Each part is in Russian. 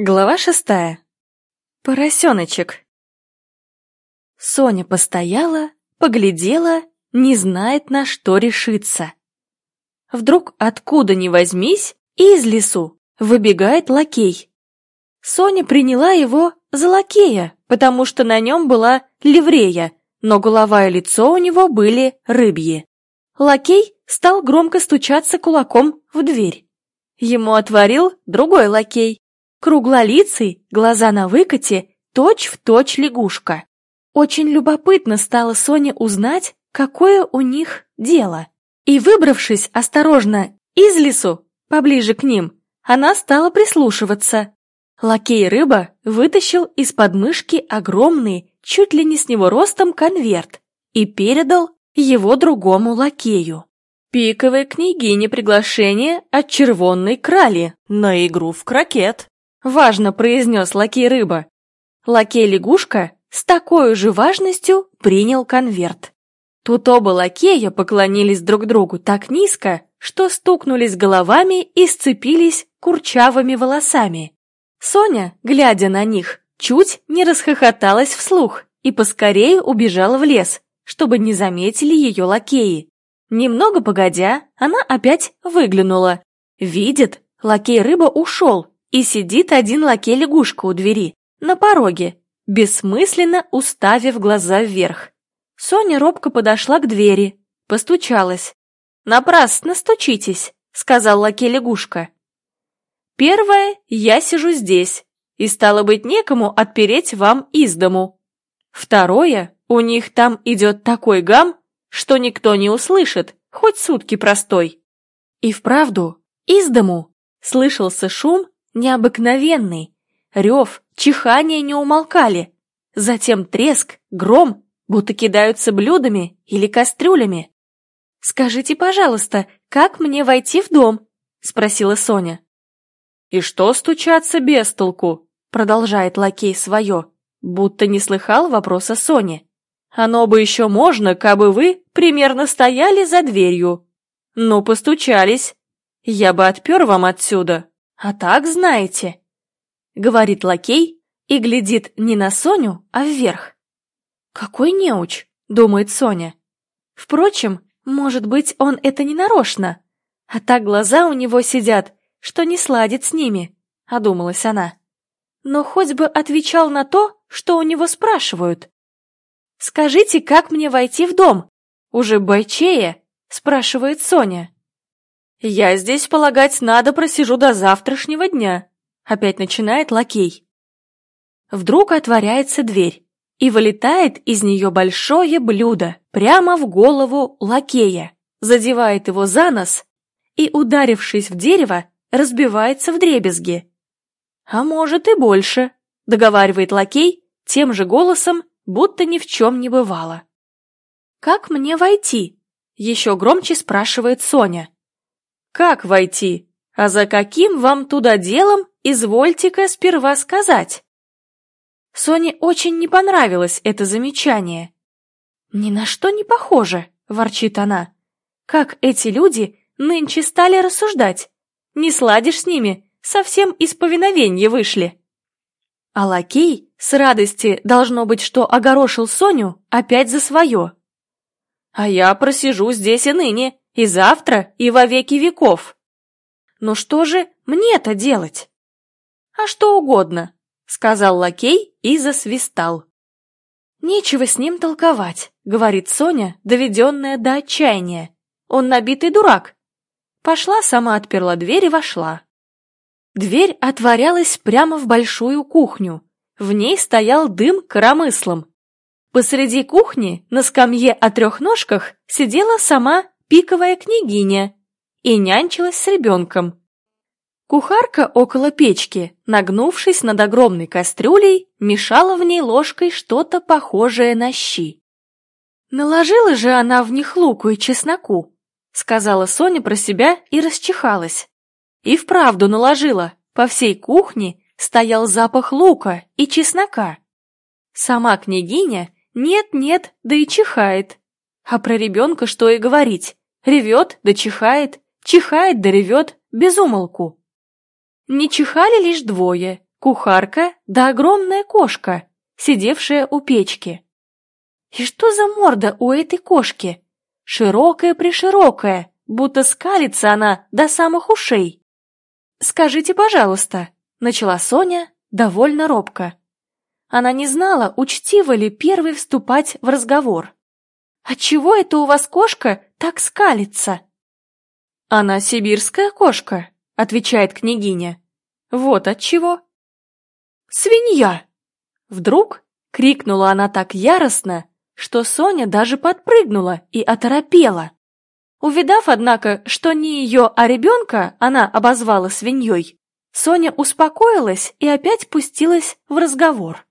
Глава шестая. Поросеночек. Соня постояла, поглядела, не знает, на что решиться. Вдруг откуда ни возьмись, из лесу выбегает лакей. Соня приняла его за лакея, потому что на нем была ливрея, но голова и лицо у него были рыбьи. Лакей стал громко стучаться кулаком в дверь. Ему отворил другой лакей, Круглолицый, глаза на выкате, точь-в-точь лягушка. Очень любопытно стало Соне узнать, какое у них дело. И, выбравшись осторожно из лесу, поближе к ним, она стала прислушиваться. Лакей-рыба вытащил из подмышки огромный, чуть ли не с него ростом, конверт и передал его другому лакею. Пиковой княгине приглашение от червонной крали на игру в крокет. — важно произнес лакей-рыба. Лакей-лягушка с такой же важностью принял конверт. Тут оба лакея поклонились друг другу так низко, что стукнулись головами и сцепились курчавыми волосами. Соня, глядя на них, чуть не расхохоталась вслух и поскорее убежала в лес, чтобы не заметили ее лакеи. Немного погодя, она опять выглянула. Видит, лакей-рыба ушел, и сидит один лакей-лягушка у двери, на пороге, бессмысленно уставив глаза вверх. Соня робко подошла к двери, постучалась. «Напрасно стучитесь», — сказал лакей-лягушка. «Первое, я сижу здесь, и стало быть некому отпереть вам из дому. Второе, у них там идет такой гам, что никто не услышит, хоть сутки простой». И вправду, из дому слышался шум необыкновенный. Рев, чихание не умолкали. Затем треск, гром, будто кидаются блюдами или кастрюлями. «Скажите, пожалуйста, как мне войти в дом?» — спросила Соня. «И что стучаться без толку?» — продолжает лакей свое, будто не слыхал вопроса Сони. «Оно бы еще можно, кабы вы примерно стояли за дверью. Ну, постучались. Я бы отпер вам отсюда, «А так знаете», — говорит лакей и глядит не на Соню, а вверх. «Какой неуч», — думает Соня. Впрочем, может быть, он это не нарочно, а так глаза у него сидят, что не сладит с ними, — одумалась она. Но хоть бы отвечал на то, что у него спрашивают. «Скажите, как мне войти в дом?» «Уже бойчее?» — спрашивает Соня. «Я здесь, полагать, надо просижу до завтрашнего дня», — опять начинает лакей. Вдруг отворяется дверь, и вылетает из нее большое блюдо прямо в голову лакея, задевает его за нос и, ударившись в дерево, разбивается в дребезги. «А может и больше», — договаривает лакей тем же голосом, будто ни в чем не бывало. «Как мне войти?» — еще громче спрашивает Соня. Как войти? А за каким вам туда делом, извольте-ка сперва сказать?» Соне очень не понравилось это замечание. «Ни на что не похоже», — ворчит она. «Как эти люди нынче стали рассуждать? Не сладишь с ними, совсем из повиновения вышли». А лакей с радости, должно быть, что огорошил Соню опять за свое. «А я просижу здесь и ныне, и завтра, и во веки веков. Ну что же мне-то делать? А что угодно, сказал лакей и засвистал. Нечего с ним толковать, говорит Соня, доведенная до отчаяния. Он набитый дурак. Пошла, сама отперла дверь и вошла. Дверь отворялась прямо в большую кухню. В ней стоял дым коромыслом. Посреди кухни на скамье о трех ножках сидела сама пиковая княгиня и нянчилась с ребенком. Кухарка около печки, нагнувшись над огромной кастрюлей, мешала в ней ложкой что-то похожее на щи. «Наложила же она в них луку и чесноку», — сказала Соня про себя и расчихалась. И вправду наложила, по всей кухне стоял запах лука и чеснока. Сама княгиня нет-нет, да и чихает. А про ребенка что и говорить. Ревет да чихает, чихает да ревет, без умолку. Не чихали лишь двое, кухарка да огромная кошка, сидевшая у печки. И что за морда у этой кошки? Широкая-приширокая, будто скалится она до самых ушей. «Скажите, пожалуйста», — начала Соня довольно робко. Она не знала, учтиво ли первой вступать в разговор. «Отчего это у вас кошка так скалится?» «Она сибирская кошка», — отвечает княгиня. «Вот отчего». «Свинья!» Вдруг крикнула она так яростно, что Соня даже подпрыгнула и оторопела. Увидав, однако, что не ее, а ребенка она обозвала свиньей, Соня успокоилась и опять пустилась в разговор.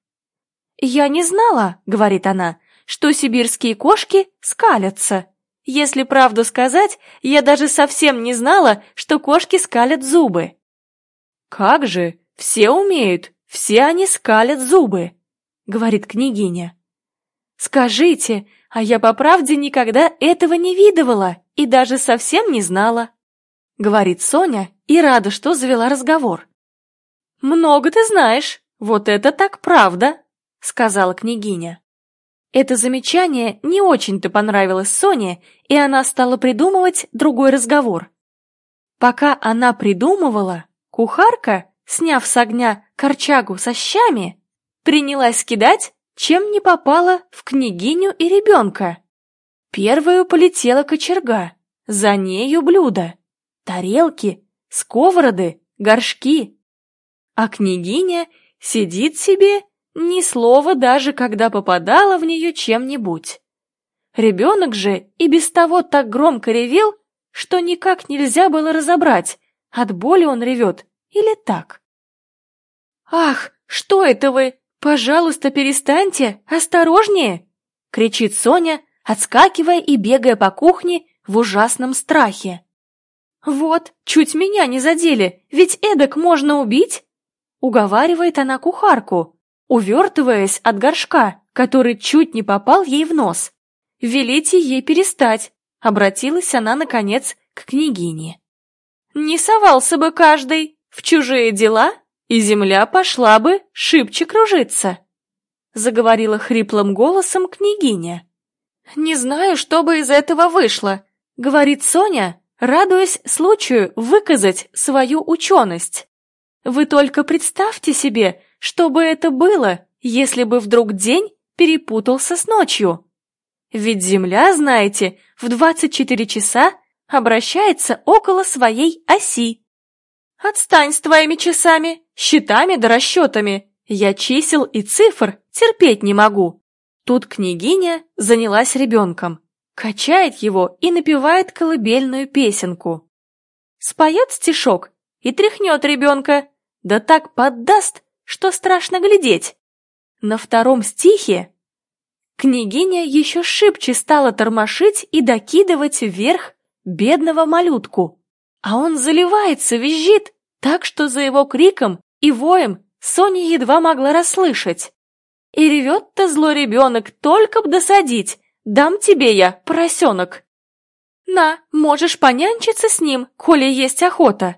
«Я не знала, — говорит она, — что сибирские кошки скалятся. Если правду сказать, я даже совсем не знала, что кошки скалят зубы». «Как же, все умеют, все они скалят зубы», — говорит княгиня. «Скажите, а я по правде никогда этого не видывала и даже совсем не знала», — говорит Соня и рада, что завела разговор. «Много ты знаешь, вот это так правда», — сказала княгиня. Это замечание не очень-то понравилось Соне, и она стала придумывать другой разговор. Пока она придумывала, кухарка, сняв с огня корчагу со щами, принялась кидать чем не попала в княгиню и ребенка. Первую полетела кочерга, за нею блюдо, тарелки, сковороды, горшки. А княгиня сидит себе, ни слова даже, когда попадала в нее чем-нибудь. Ребенок же и без того так громко ревел, что никак нельзя было разобрать, от боли он ревет или так. «Ах, что это вы? «Пожалуйста, перестаньте! Осторожнее!» — кричит Соня, отскакивая и бегая по кухне в ужасном страхе. «Вот, чуть меня не задели, ведь эдак можно убить!» — уговаривает она кухарку, увертываясь от горшка, который чуть не попал ей в нос. «Велите ей перестать!» — обратилась она, наконец, к княгине. «Не совался бы каждый в чужие дела и земля пошла бы шибче кружиться», — заговорила хриплым голосом княгиня. «Не знаю, что бы из этого вышло», — говорит Соня, радуясь случаю выказать свою ученость. «Вы только представьте себе, что бы это было, если бы вдруг день перепутался с ночью. Ведь Земля, знаете, в 24 часа обращается около своей оси. «Отстань с твоими часами, счетами да расчетами! Я чисел и цифр терпеть не могу!» Тут княгиня занялась ребенком, качает его и напевает колыбельную песенку. Споет стишок и тряхнет ребенка, да так поддаст, что страшно глядеть. На втором стихе княгиня еще шибче стала тормошить и докидывать вверх бедного малютку. А он заливается, визжит, так что за его криком и воем Соня едва могла расслышать. И ревет-то злой ребенок, только б досадить. Дам тебе я, поросенок. На, можешь понянчиться с ним, коли есть охота.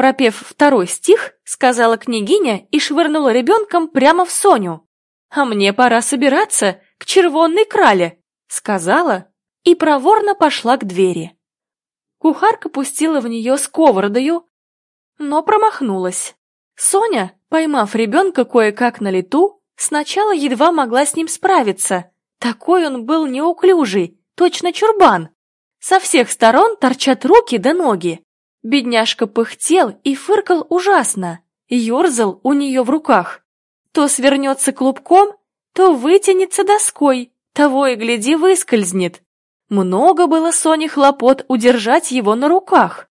Пропев второй стих, сказала княгиня и швырнула ребенком прямо в Соню. А мне пора собираться к червонной крале, сказала и проворно пошла к двери. Кухарка пустила в нее сковородою, но промахнулась. Соня, поймав ребенка кое-как на лету, сначала едва могла с ним справиться. Такой он был неуклюжий, точно чурбан. Со всех сторон торчат руки да ноги. Бедняжка пыхтел и фыркал ужасно, ерзал у нее в руках. То свернется клубком, то вытянется доской, того и гляди выскользнет. Много было Соне хлопот удержать его на руках.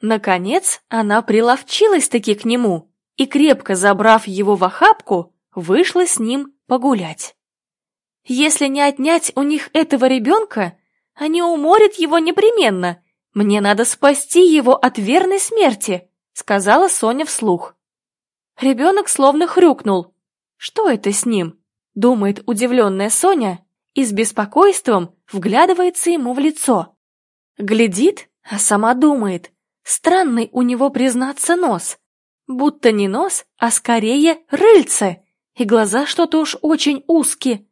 Наконец она приловчилась-таки к нему и, крепко забрав его в охапку, вышла с ним погулять. Если не отнять у них этого ребенка, они уморят его непременно. Мне надо спасти его от верной смерти, сказала Соня вслух. Ребенок словно хрюкнул. Что это с ним? Думает удивленная Соня и с беспокойством вглядывается ему в лицо. Глядит, а сама думает. Странный у него, признаться, нос. будто не нос, а скорее рыльце, и глаза что-то уж очень узкие.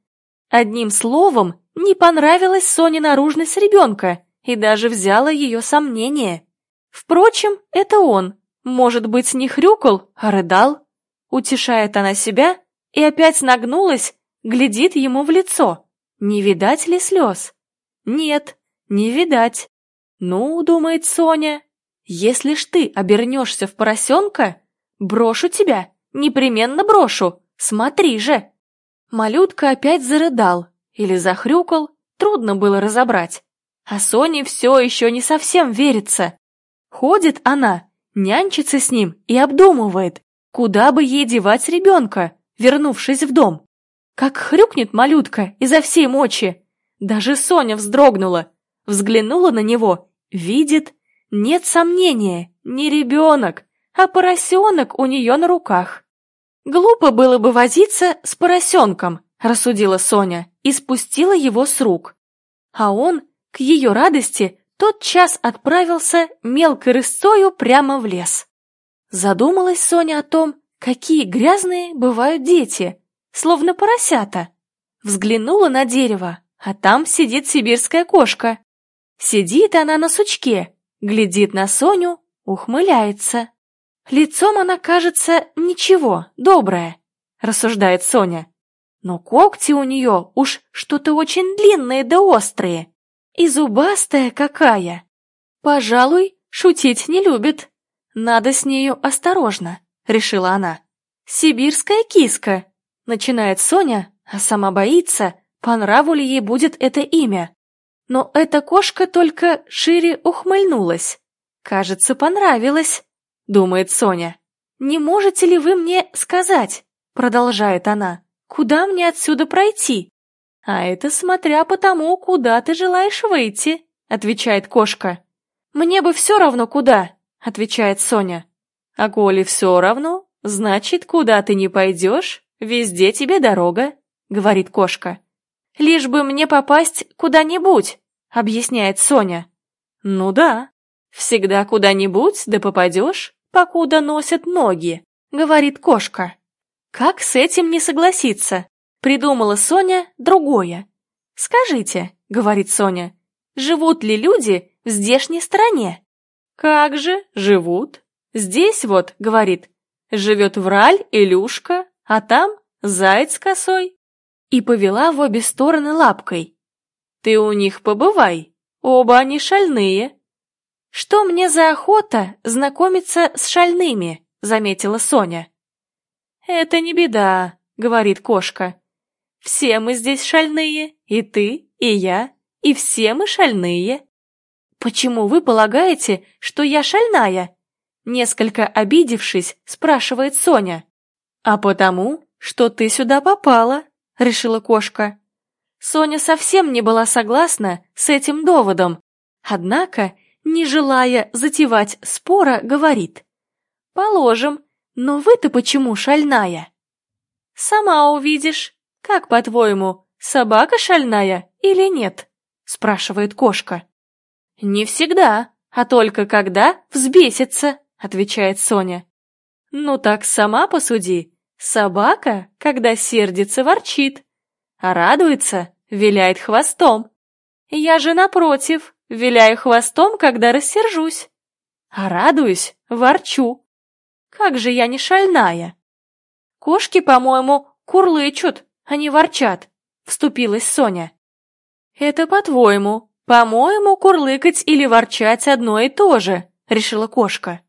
Одним словом, не понравилась Соне наружность ребенка и даже взяла ее сомнение. Впрочем, это он, может быть, не хрюкал, а рыдал. Утешает она себя и опять нагнулась, глядит ему в лицо. Не видать ли слез? Нет, не видать. Ну, думает Соня, если ж ты обернешься в поросенка, брошу тебя, непременно брошу, смотри же. Малютка опять зарыдал или захрюкал, трудно было разобрать. А Соне все еще не совсем верится. Ходит она, нянчится с ним и обдумывает, куда бы ей девать ребенка, вернувшись в дом. Как хрюкнет малютка изо всей мочи. Даже Соня вздрогнула, взглянула на него, видит, нет сомнения, не ребенок, а поросенок у нее на руках. Глупо было бы возиться с поросенком, рассудила Соня и спустила его с рук. А он, к ее радости, тот час отправился мелкой рысцою прямо в лес. Задумалась Соня о том, какие грязные бывают дети, словно поросята. Взглянула на дерево, а там сидит сибирская кошка. Сидит она на сучке, глядит на Соню, ухмыляется. Лицом она кажется ничего, добрая, рассуждает Соня. Но когти у нее уж что-то очень длинные да острые. И зубастая какая. Пожалуй, шутить не любит. Надо с нею осторожно, решила она. Сибирская киска, начинает Соня, а сама боится, по нраву ли ей будет это имя. Но эта кошка только шире ухмыльнулась. «Кажется, понравилось», — думает Соня. «Не можете ли вы мне сказать?» — продолжает она. «Куда мне отсюда пройти?» «А это смотря по тому, куда ты желаешь выйти», — отвечает кошка. «Мне бы все равно куда», — отвечает Соня. «А коли все равно, значит, куда ты не пойдешь, везде тебе дорога», — говорит кошка. «Лишь бы мне попасть куда-нибудь», — объясняет Соня. «Ну да, всегда куда-нибудь да попадешь, покуда носят ноги», — говорит кошка. «Как с этим не согласиться?» — придумала Соня другое. «Скажите», — говорит Соня, — «живут ли люди в здешней стране?» «Как же, живут. Здесь вот, — говорит, — живет Враль, Илюшка, а там заяц косой и повела в обе стороны лапкой. «Ты у них побывай, оба они шальные». «Что мне за охота знакомиться с шальными?» — заметила Соня. «Это не беда», — говорит кошка. «Все мы здесь шальные, и ты, и я, и все мы шальные». «Почему вы полагаете, что я шальная?» Несколько обидевшись, спрашивает Соня. «А потому, что ты сюда попала», — решила кошка. Соня совсем не была согласна с этим доводом, однако, не желая затевать спора, говорит. «Положим, но вы-то почему шальная?» «Сама увидишь. Как, по-твоему, собака шальная или нет?» — спрашивает кошка. «Не всегда, а только когда взбесится», — отвечает Соня. «Ну так сама посуди. Собака, когда сердится, ворчит, а радуется, виляет хвостом. Я же, напротив, виляю хвостом, когда рассержусь, а радуюсь, ворчу. Как же я не шальная! Кошки, по-моему, курлычут, не ворчат, вступилась Соня. Это по-твоему. По-моему, курлыкать или ворчать одно и то же, решила кошка.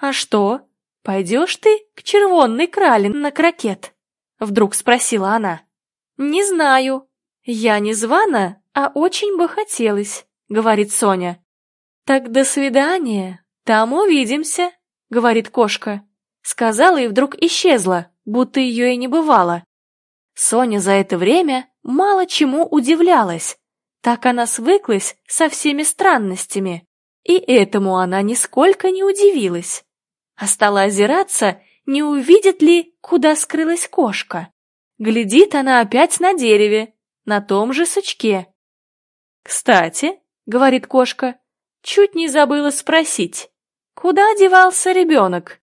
А что? «Пойдешь ты к червонной крале на крокет?» — вдруг спросила она. «Не знаю. Я не звана, а очень бы хотелось», — говорит Соня. «Так до свидания. Там увидимся», — говорит кошка. Сказала и вдруг исчезла, будто ее и не бывало. Соня за это время мало чему удивлялась. Так она свыклась со всеми странностями. И этому она нисколько не удивилась а стала озираться, не увидит ли, куда скрылась кошка. Глядит она опять на дереве, на том же сучке. «Кстати», — говорит кошка, — чуть не забыла спросить, куда девался ребенок?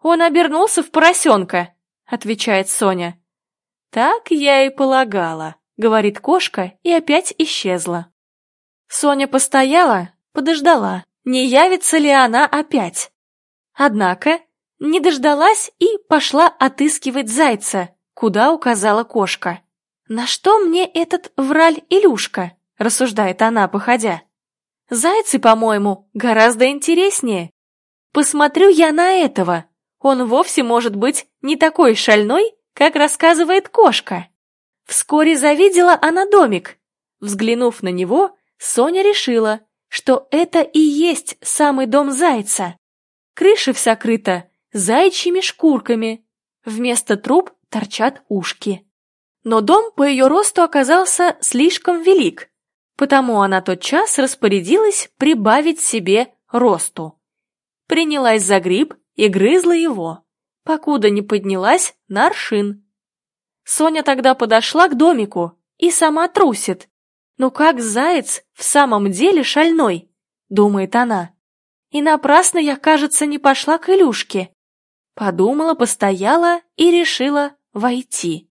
Он обернулся в поросенка, отвечает Соня. Так я и полагала, говорит кошка и опять исчезла. Соня постояла, подождала, не явится ли она опять. Однако не дождалась и пошла отыскивать зайца, куда указала кошка. «На что мне этот враль Илюшка?» — рассуждает она, походя. «Зайцы, по-моему, гораздо интереснее. Посмотрю я на этого. Он вовсе может быть не такой шальной, как рассказывает кошка». Вскоре завидела она домик. Взглянув на него, Соня решила, что это и есть самый дом зайца. Крыша вся крыта зайчьими шкурками. Вместо труб торчат ушки. Но дом по ее росту оказался слишком велик, потому она тотчас распорядилась прибавить себе росту. Принялась за гриб и грызла его, покуда не поднялась на аршин. Соня тогда подошла к домику и сама трусит. «Ну как заяц в самом деле шальной?» — думает она. И напрасно я, кажется, не пошла к Илюшке. Подумала, постояла и решила войти.